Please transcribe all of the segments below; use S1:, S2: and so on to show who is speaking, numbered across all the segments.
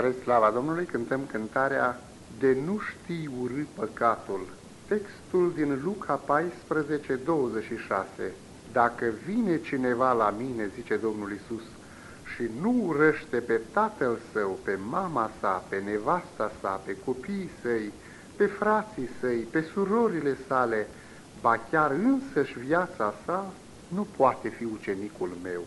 S1: Spre slava Domnului cântăm cântarea De nu știi urâ păcatul. Textul din Luca 14, 26. Dacă vine cineva la mine, zice Domnul Isus, și nu urăște pe tatăl său, pe mama sa, pe nevasta sa, pe copiii săi, pe frații săi, pe surorile sale, ba chiar însăși viața sa, nu poate fi ucenicul meu.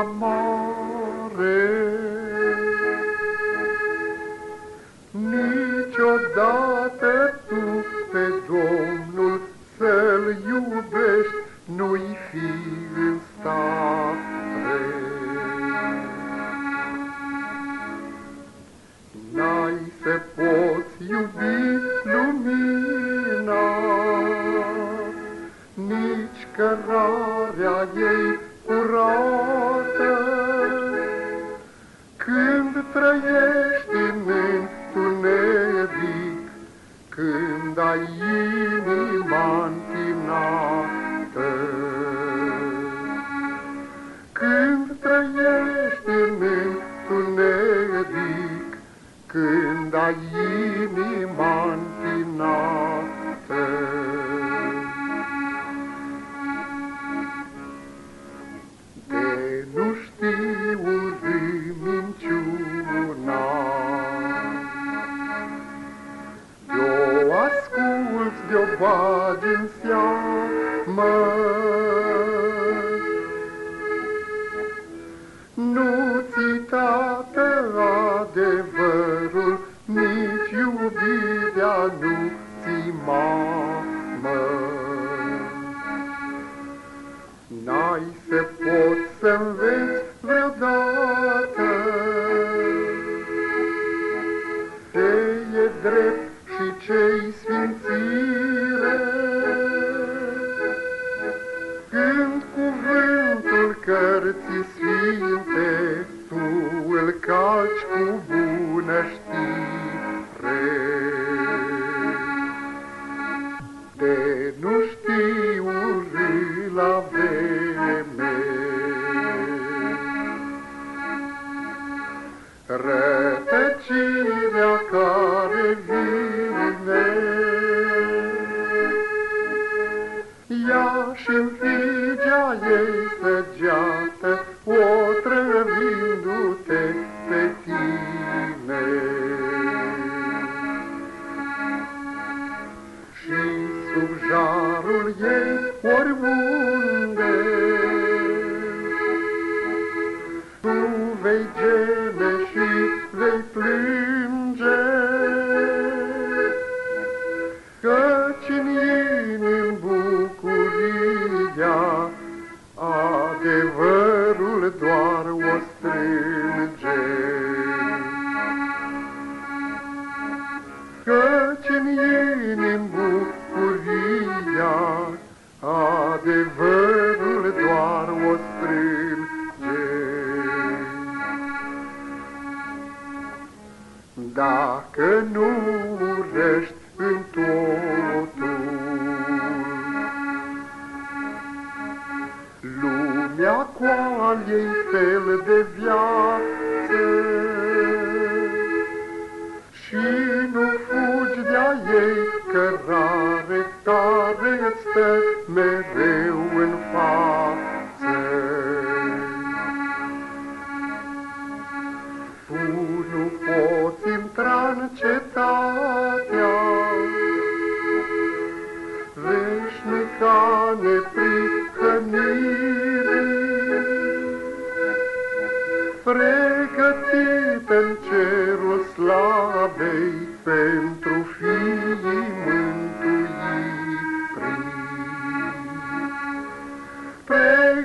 S1: Amare. Niciodată tu pe Domnul să-L iubești, nu-i fi în stare. N-ai să poți iubi cărarea ei curată. Când trăiești în întuneric, când ai inima întinată. Când trăiești în întuneric, când ai inima întinată. Nu-ți tată adevărul, nici iubirea nu ți mamă. N-ai să poți să înveți vreodată, ce e drept než. Al ei fel de viață, și nu fugi de-a ei cărare care îți stă mereu în față.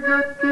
S1: da, da.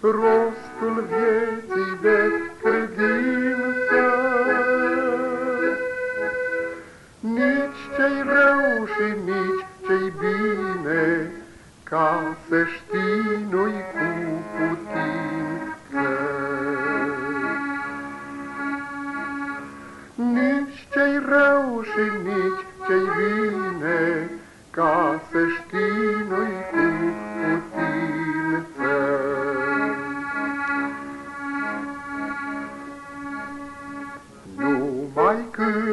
S1: Rostul vieții de credință, nici cei rău și nici cei bine, ca să știi nu-i cu putință. Nici cei rău și nici cei bine, Numai când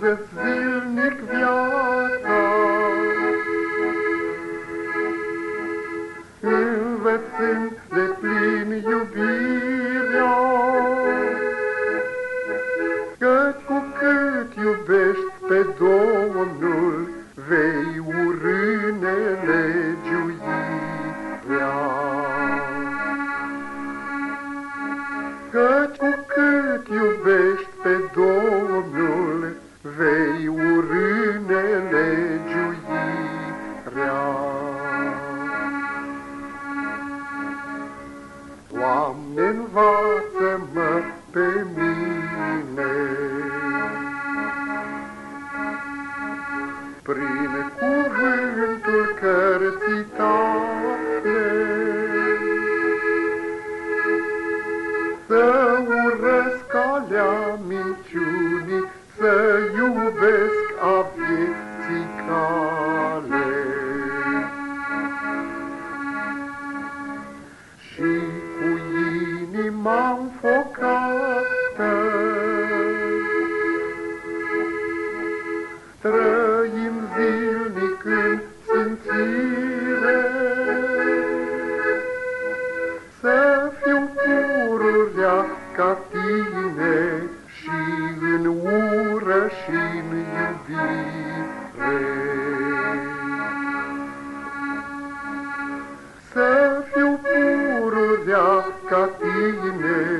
S1: Cercetează zilnic viața, învățând de plin iubirea, că cu cât iubești pe Domnul, vei urâ nelegiuirea. Cuvântul că pururea ca tine. și în ură